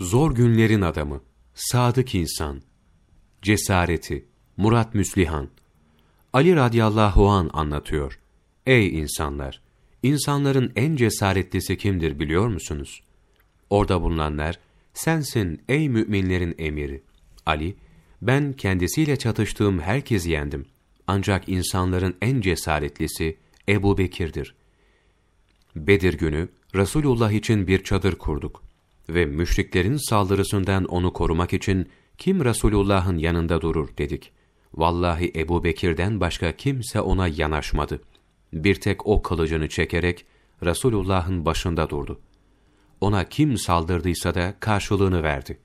zor günlerin adamı, sadık insan, cesareti, Murat Müslihan. Ali radıyallahu an anlatıyor. Ey insanlar! İnsanların en cesaretlisi kimdir biliyor musunuz? Orada bulunanlar, sensin ey müminlerin emiri. Ali, ben kendisiyle çatıştığım herkesi yendim. Ancak insanların en cesaretlisi Ebu Bekir'dir. Bedir günü Resulullah için bir çadır kurduk ve müşriklerin saldırısından onu korumak için kim Resulullah'ın yanında durur dedik. Vallahi Ebu Bekir'den başka kimse ona yanaşmadı. Bir tek o kılıcını çekerek Resulullah'ın başında durdu. Ona kim saldırdıysa da karşılığını verdi.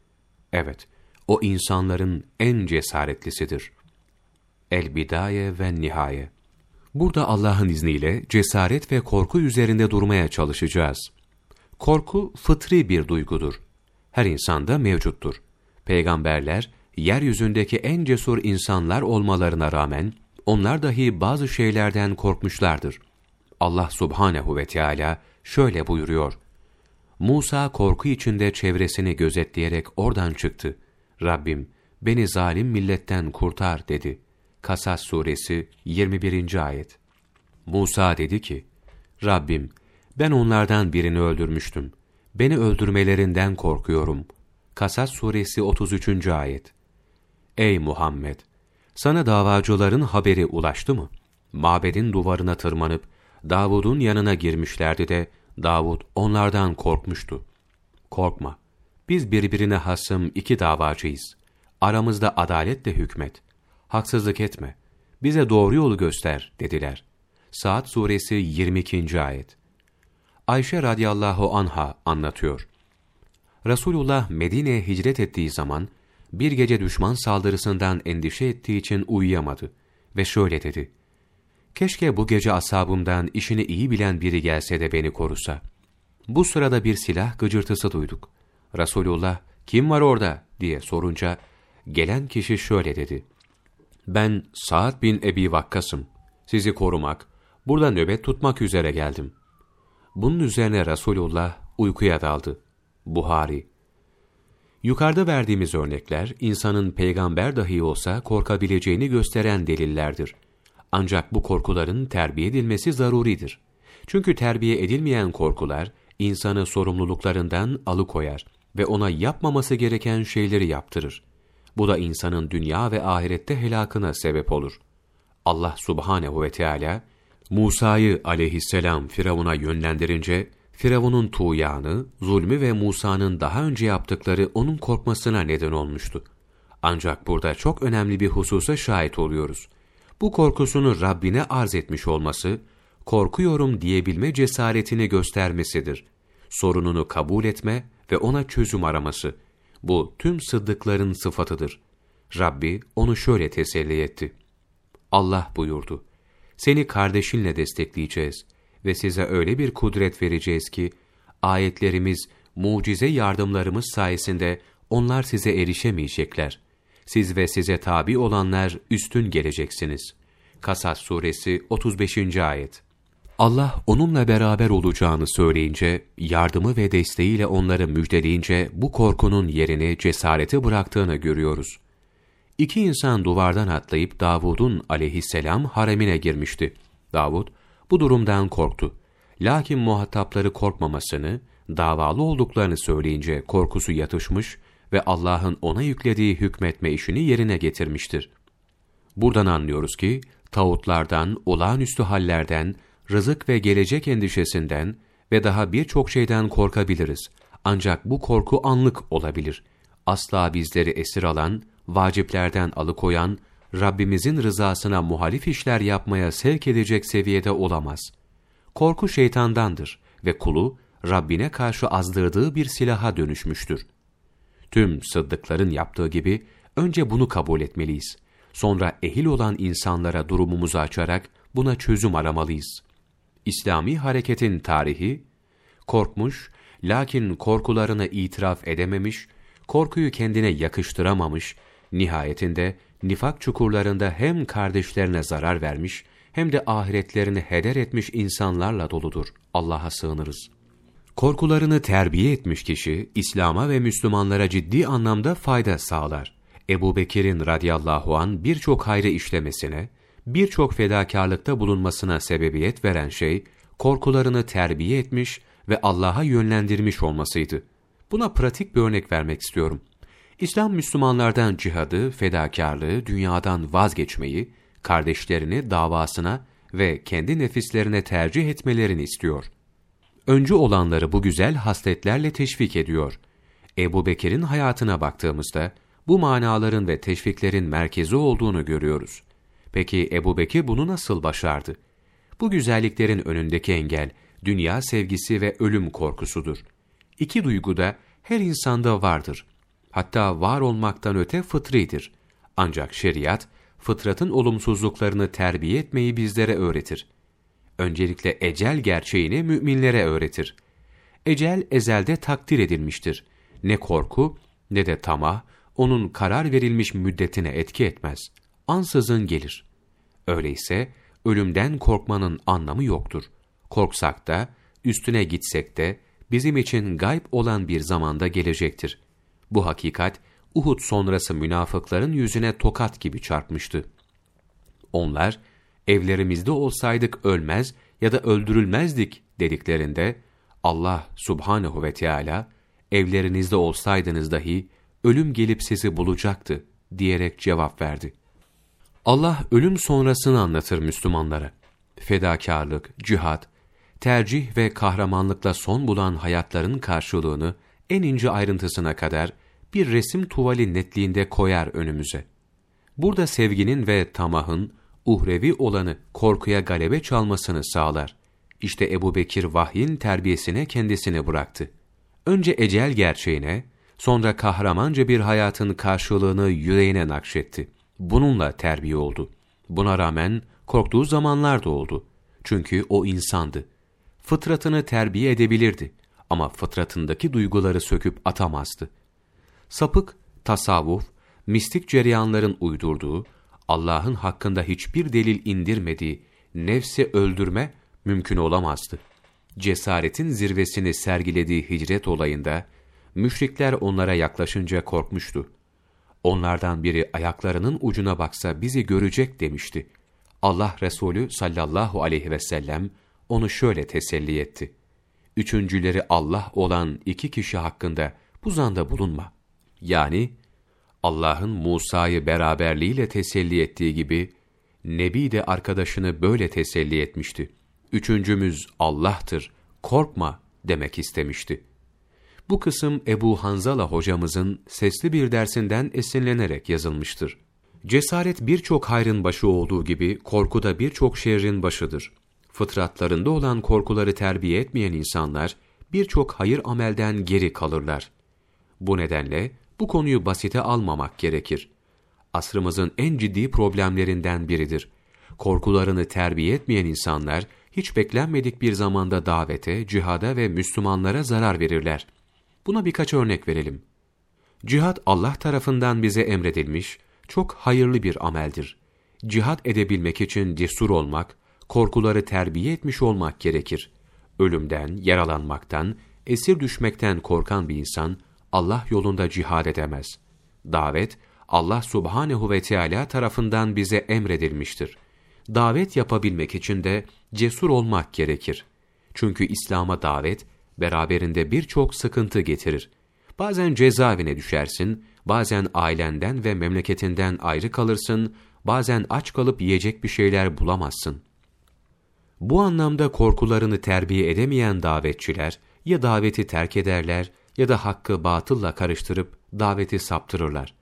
Evet, o insanların en cesaretlisidir. El-Bidaye ve Nihaye Burada Allah'ın izniyle cesaret ve korku üzerinde durmaya çalışacağız. Korku fıtri bir duygudur. Her insanda mevcuttur. Peygamberler, yeryüzündeki en cesur insanlar olmalarına rağmen, onlar dahi bazı şeylerden korkmuşlardır. Allah subhanehu ve Teala şöyle buyuruyor. Musa korku içinde çevresini gözetleyerek oradan çıktı. Rabbim, beni zalim milletten kurtar dedi. Kasas suresi 21. ayet. Musa dedi ki, Rabbim, ben onlardan birini öldürmüştüm. Beni öldürmelerinden korkuyorum. Kasas suresi 33. ayet. Ey Muhammed! Sana davacıların haberi ulaştı mı? Mabedin duvarına tırmanıp Davud'un yanına girmişlerdi de Davud onlardan korkmuştu. Korkma. Biz birbirine hasım iki davacıyız. Aramızda adaletle hükmet. Haksızlık etme. Bize doğru yolu göster dediler. Saat suresi 22. ayet. Ayşe radıyallahu anha anlatıyor. Resulullah Medine'ye hicret ettiği zaman bir gece düşman saldırısından endişe ettiği için uyuyamadı ve şöyle dedi. Keşke bu gece asabımdan işini iyi bilen biri gelse de beni korusa. Bu sırada bir silah gıcırtısı duyduk. Resulullah, kim var orada diye sorunca, gelen kişi şöyle dedi. Ben Sa'd bin Ebi Vakkas'ım. Sizi korumak, burada nöbet tutmak üzere geldim. Bunun üzerine Resulullah uykuya daldı. Buhari Yukarıda verdiğimiz örnekler, insanın peygamber dahi olsa korkabileceğini gösteren delillerdir. Ancak bu korkuların terbiye edilmesi zaruridir. Çünkü terbiye edilmeyen korkular, insanı sorumluluklarından alıkoyar ve ona yapmaması gereken şeyleri yaptırır. Bu da insanın dünya ve ahirette helakına sebep olur. Allah subhanehu ve Teala Musa'yı aleyhisselam Firavun'a yönlendirince, Firavun'un tuğyanı, zulmü ve Musa'nın daha önce yaptıkları onun korkmasına neden olmuştu. Ancak burada çok önemli bir hususa şahit oluyoruz. Bu korkusunu Rabbine arz etmiş olması, korkuyorum diyebilme cesaretini göstermesidir. Sorununu kabul etme ve ona çözüm araması. Bu tüm sıddıkların sıfatıdır. Rabbi onu şöyle teselli etti. Allah buyurdu. Seni kardeşinle destekleyeceğiz ve size öyle bir kudret vereceğiz ki, ayetlerimiz, mucize yardımlarımız sayesinde onlar size erişemeyecekler. Siz ve size tabi olanlar üstün geleceksiniz. Kasas suresi 35. ayet. Allah onunla beraber olacağını söyleyince, yardımı ve desteğiyle onları müjdeleyince bu korkunun yerini cesareti bıraktığını görüyoruz. İki insan duvardan atlayıp Davud'un aleyhisselam haremine girmişti. Davud bu durumdan korktu. Lakin muhatapları korkmamasını, davalı olduklarını söyleyince korkusu yatışmış ve Allah'ın ona yüklediği hükmetme işini yerine getirmiştir. Buradan anlıyoruz ki, tağutlardan, olağanüstü hallerden, rızık ve gelecek endişesinden ve daha birçok şeyden korkabiliriz. Ancak bu korku anlık olabilir. Asla bizleri esir alan, vaciplerden alıkoyan, Rabbimizin rızasına muhalif işler yapmaya sevk edecek seviyede olamaz. Korku şeytandandır ve kulu Rabbine karşı azdırdığı bir silaha dönüşmüştür. Tüm sıddıkların yaptığı gibi önce bunu kabul etmeliyiz. Sonra ehil olan insanlara durumumuzu açarak buna çözüm aramalıyız. İslami hareketin tarihi, korkmuş, lakin korkularını itiraf edememiş, korkuyu kendine yakıştıramamış, nihayetinde nifak çukurlarında hem kardeşlerine zarar vermiş, hem de ahiretlerini heder etmiş insanlarla doludur. Allah'a sığınırız. Korkularını terbiye etmiş kişi, İslam'a ve Müslümanlara ciddi anlamda fayda sağlar. Ebu Bekir'in radiyallahu an birçok hayrı işlemesine, birçok fedakarlıkta bulunmasına sebebiyet veren şey, korkularını terbiye etmiş ve Allah'a yönlendirmiş olmasıydı. Buna pratik bir örnek vermek istiyorum. İslam Müslümanlardan cihadı, fedakarlığı, dünyadan vazgeçmeyi, kardeşlerini davasına ve kendi nefislerine tercih etmelerini istiyor. Öncü olanları bu güzel hasletlerle teşvik ediyor. Ebu Bekir'in hayatına baktığımızda, bu manaların ve teşviklerin merkezi olduğunu görüyoruz. Peki Ebu Bekir bunu nasıl başardı? Bu güzelliklerin önündeki engel, dünya sevgisi ve ölüm korkusudur. İki duygu da her insanda vardır. Hatta var olmaktan öte fıtridir. Ancak şeriat, fıtratın olumsuzluklarını terbiye etmeyi bizlere öğretir. Öncelikle ecel gerçeğini müminlere öğretir. Ecel ezelde takdir edilmiştir. Ne korku ne de tamah onun karar verilmiş müddetine etki etmez. Ansızın gelir. Öyleyse ölümden korkmanın anlamı yoktur. Korksak da, üstüne gitsek de, bizim için gayb olan bir zamanda gelecektir. Bu hakikat, Uhud sonrası münafıkların yüzüne tokat gibi çarpmıştı. Onlar, evlerimizde olsaydık ölmez ya da öldürülmezdik dediklerinde, Allah subhanehu ve Teala evlerinizde olsaydınız dahi, ölüm gelip sizi bulacaktı diyerek cevap verdi. Allah ölüm sonrasını anlatır Müslümanlara. Fedakarlık, cihat, tercih ve kahramanlıkla son bulan hayatların karşılığını en ince ayrıntısına kadar bir resim tuvali netliğinde koyar önümüze. Burada sevginin ve tamahın uhrevi olanı korkuya galebe çalmasını sağlar. İşte Ebu Bekir vahyin terbiyesine kendisini bıraktı. Önce ecel gerçeğine, sonra kahramanca bir hayatın karşılığını yüreğine nakşetti. Bununla terbiye oldu. Buna rağmen korktuğu zamanlar da oldu. Çünkü o insandı. Fıtratını terbiye edebilirdi ama fıtratındaki duyguları söküp atamazdı. Sapık, tasavvuf, mistik cereyanların uydurduğu, Allah'ın hakkında hiçbir delil indirmediği nefsi öldürme mümkün olamazdı. Cesaretin zirvesini sergilediği hicret olayında, müşrikler onlara yaklaşınca korkmuştu. Onlardan biri ayaklarının ucuna baksa bizi görecek demişti. Allah Resulü sallallahu aleyhi ve sellem onu şöyle teselli etti. Üçüncüleri Allah olan iki kişi hakkında bu zanda bulunma. Yani Allah'ın Musa'yı beraberliğiyle teselli ettiği gibi, Nebi de arkadaşını böyle teselli etmişti. Üçüncümüz Allah'tır, korkma demek istemişti. Bu kısım Ebu Hanzala hocamızın sesli bir dersinden esinlenerek yazılmıştır. Cesaret birçok hayrın başı olduğu gibi korku da birçok şerrin başıdır. Fıtratlarında olan korkuları terbiye etmeyen insanlar birçok hayır amelden geri kalırlar. Bu nedenle bu konuyu basite almamak gerekir. Asrımızın en ciddi problemlerinden biridir. Korkularını terbiye etmeyen insanlar hiç beklenmedik bir zamanda davete, cihada ve Müslümanlara zarar verirler. Buna birkaç örnek verelim. Cihad Allah tarafından bize emredilmiş, çok hayırlı bir ameldir. Cihad edebilmek için cesur olmak, korkuları terbiye etmiş olmak gerekir. Ölümden, yaralanmaktan, esir düşmekten korkan bir insan, Allah yolunda cihad edemez. Davet, Allah subhanehu ve Teala tarafından bize emredilmiştir. Davet yapabilmek için de cesur olmak gerekir. Çünkü İslam'a davet, beraberinde birçok sıkıntı getirir. Bazen cezaevine düşersin, bazen ailenden ve memleketinden ayrı kalırsın, bazen aç kalıp yiyecek bir şeyler bulamazsın. Bu anlamda korkularını terbiye edemeyen davetçiler, ya daveti terk ederler ya da hakkı batılla karıştırıp daveti saptırırlar.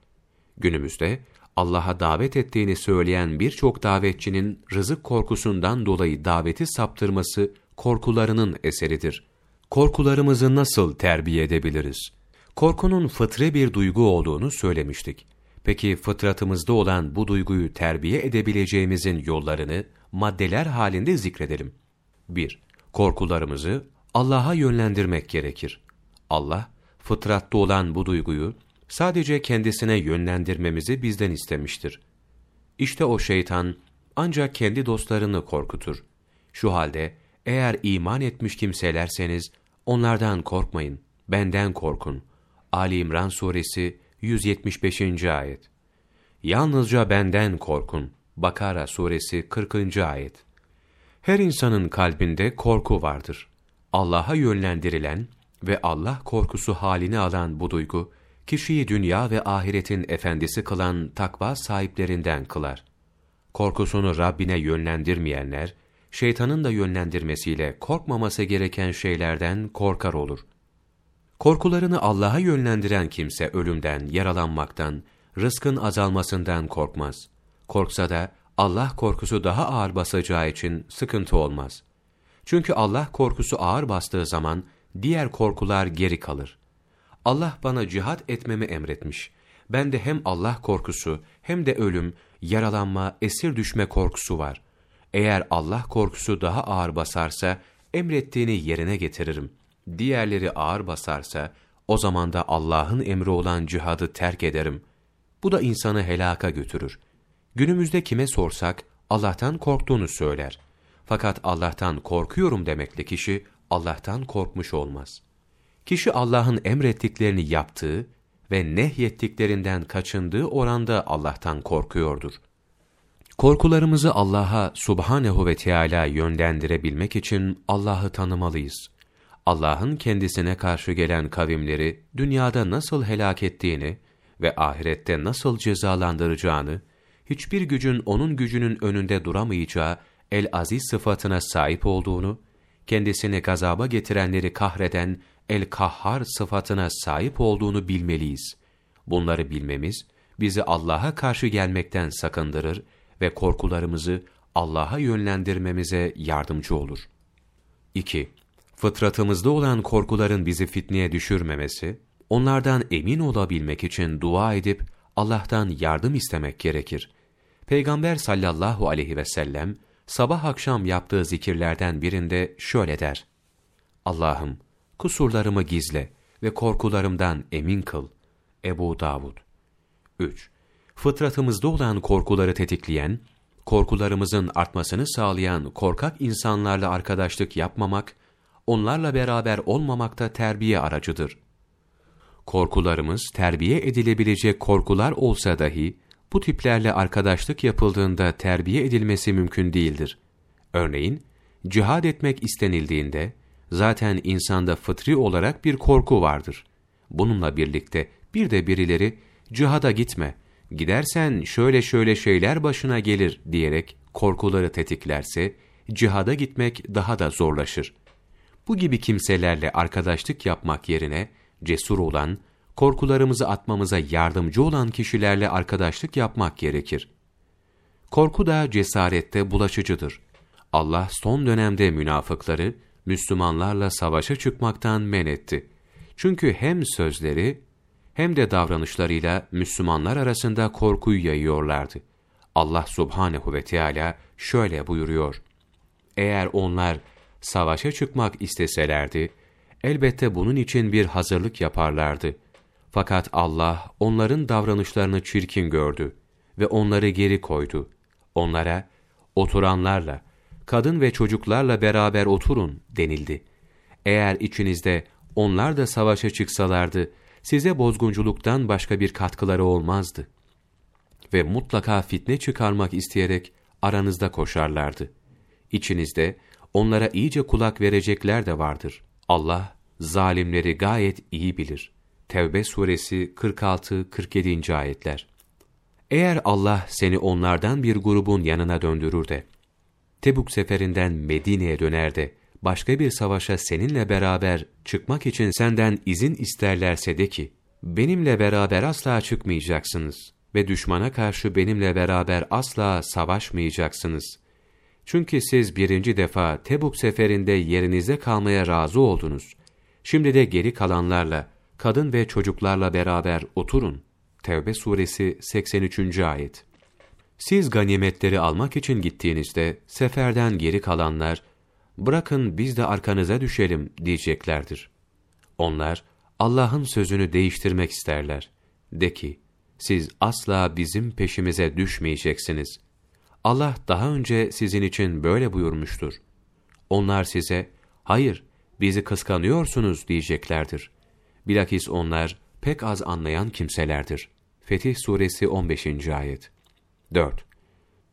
Günümüzde Allah'a davet ettiğini söyleyen birçok davetçinin rızık korkusundan dolayı daveti saptırması korkularının eseridir. Korkularımızı nasıl terbiye edebiliriz? Korkunun fıtre bir duygu olduğunu söylemiştik. Peki fıtratımızda olan bu duyguyu terbiye edebileceğimizin yollarını maddeler halinde zikredelim. 1. Korkularımızı Allah'a yönlendirmek gerekir. Allah, fıtratta olan bu duyguyu sadece kendisine yönlendirmemizi bizden istemiştir. İşte o şeytan ancak kendi dostlarını korkutur. Şu halde eğer iman etmiş kimselerseniz onlardan korkmayın, benden korkun. Ali İmran suresi 175. ayet. Yalnızca benden korkun. Bakara suresi 40. ayet. Her insanın kalbinde korku vardır. Allah'a yönlendirilen ve Allah korkusu halini alan bu duygu, kişiyi dünya ve ahiretin efendisi kılan takva sahiplerinden kılar. Korkusunu Rabbine yönlendirmeyenler, şeytanın da yönlendirmesiyle korkmaması gereken şeylerden korkar olur. Korkularını Allah'a yönlendiren kimse ölümden, yaralanmaktan, rızkın azalmasından korkmaz. Korksa da Allah korkusu daha ağır basacağı için sıkıntı olmaz. Çünkü Allah korkusu ağır bastığı zaman diğer korkular geri kalır. Allah bana cihat etmemi emretmiş. Ben de hem Allah korkusu hem de ölüm, yaralanma, esir düşme korkusu var. Eğer Allah korkusu daha ağır basarsa emrettiğini yerine getiririm. Diğerleri ağır basarsa o zaman da Allah'ın emri olan cihadı terk ederim. Bu da insanı helaka götürür. Günümüzde kime sorsak Allah'tan korktuğunu söyler. Fakat Allah'tan korkuyorum demekle kişi Allah'tan korkmuş olmaz. Kişi Allah'ın emrettiklerini yaptığı ve nehyettiklerinden kaçındığı oranda Allah'tan korkuyordur. Korkularımızı Allah'a subhanehu ve Teala yönlendirebilmek için Allah'ı tanımalıyız. Allah'ın kendisine karşı gelen kavimleri dünyada nasıl helak ettiğini ve ahirette nasıl cezalandıracağını, hiçbir gücün onun gücünün önünde duramayacağı el-aziz sıfatına sahip olduğunu, kendisini gazaba getirenleri kahreden el-kahhar sıfatına sahip olduğunu bilmeliyiz. Bunları bilmemiz, bizi Allah'a karşı gelmekten sakındırır ve korkularımızı Allah'a yönlendirmemize yardımcı olur. 2. Fıtratımızda olan korkuların bizi fitneye düşürmemesi, onlardan emin olabilmek için dua edip Allah'tan yardım istemek gerekir. Peygamber sallallahu aleyhi ve sellem sabah akşam yaptığı zikirlerden birinde şöyle der: Allah'ım kusurlarımı gizle ve korkularımdan emin kıl. Ebu Davud 3. Fıtratımızda olan korkuları tetikleyen, korkularımızın artmasını sağlayan korkak insanlarla arkadaşlık yapmamak, onlarla beraber olmamak da terbiye aracıdır. Korkularımız terbiye edilebilecek korkular olsa dahi, bu tiplerle arkadaşlık yapıldığında terbiye edilmesi mümkün değildir. Örneğin, cihad etmek istenildiğinde, zaten insanda fıtri olarak bir korku vardır. Bununla birlikte bir de birileri, cihada gitme, gidersen şöyle şöyle şeyler başına gelir diyerek korkuları tetiklerse, cihada gitmek daha da zorlaşır. Bu gibi kimselerle arkadaşlık yapmak yerine, cesur olan, korkularımızı atmamıza yardımcı olan kişilerle arkadaşlık yapmak gerekir. Korku da cesarette bulaşıcıdır. Allah son dönemde münafıkları, Müslümanlarla savaşa çıkmaktan men etti. Çünkü hem sözleri hem de davranışlarıyla Müslümanlar arasında korkuyu yayıyorlardı. Allah subhanehu ve Teala şöyle buyuruyor. Eğer onlar savaşa çıkmak isteselerdi, elbette bunun için bir hazırlık yaparlardı. Fakat Allah onların davranışlarını çirkin gördü ve onları geri koydu. Onlara, oturanlarla, kadın ve çocuklarla beraber oturun denildi. Eğer içinizde onlar da savaşa çıksalardı, size bozgunculuktan başka bir katkıları olmazdı. Ve mutlaka fitne çıkarmak isteyerek aranızda koşarlardı. İçinizde onlara iyice kulak verecekler de vardır. Allah, zalimleri gayet iyi bilir. Tevbe suresi 46-47. ayetler. Eğer Allah seni onlardan bir grubun yanına döndürür de, Tebuk seferinden Medine'ye döner de, başka bir savaşa seninle beraber çıkmak için senden izin isterlerse de ki, benimle beraber asla çıkmayacaksınız ve düşmana karşı benimle beraber asla savaşmayacaksınız. Çünkü siz birinci defa Tebuk seferinde yerinizde kalmaya razı oldunuz. Şimdi de geri kalanlarla, kadın ve çocuklarla beraber oturun. Tevbe suresi 83. ayet. Siz ganimetleri almak için gittiğinizde seferden geri kalanlar, bırakın biz de arkanıza düşelim diyeceklerdir. Onlar Allah'ın sözünü değiştirmek isterler. De ki, siz asla bizim peşimize düşmeyeceksiniz. Allah daha önce sizin için böyle buyurmuştur. Onlar size, hayır bizi kıskanıyorsunuz diyeceklerdir. Bilakis onlar pek az anlayan kimselerdir. Fetih Suresi 15. Ayet 4.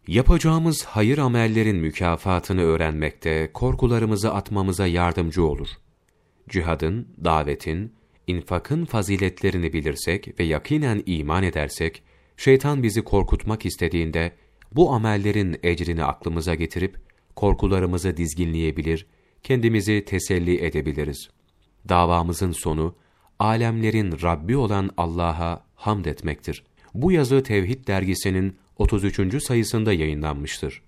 Yapacağımız hayır amellerin mükafatını öğrenmekte, korkularımızı atmamıza yardımcı olur. Cihadın, davetin, infakın faziletlerini bilirsek ve yakinen iman edersek, şeytan bizi korkutmak istediğinde, bu amellerin ecrini aklımıza getirip, korkularımızı dizginleyebilir, kendimizi teselli edebiliriz. Davamızın sonu, alemlerin Rabbi olan Allah'a hamd etmektir. Bu yazı Tevhid dergisinin 33. sayısında yayınlanmıştır.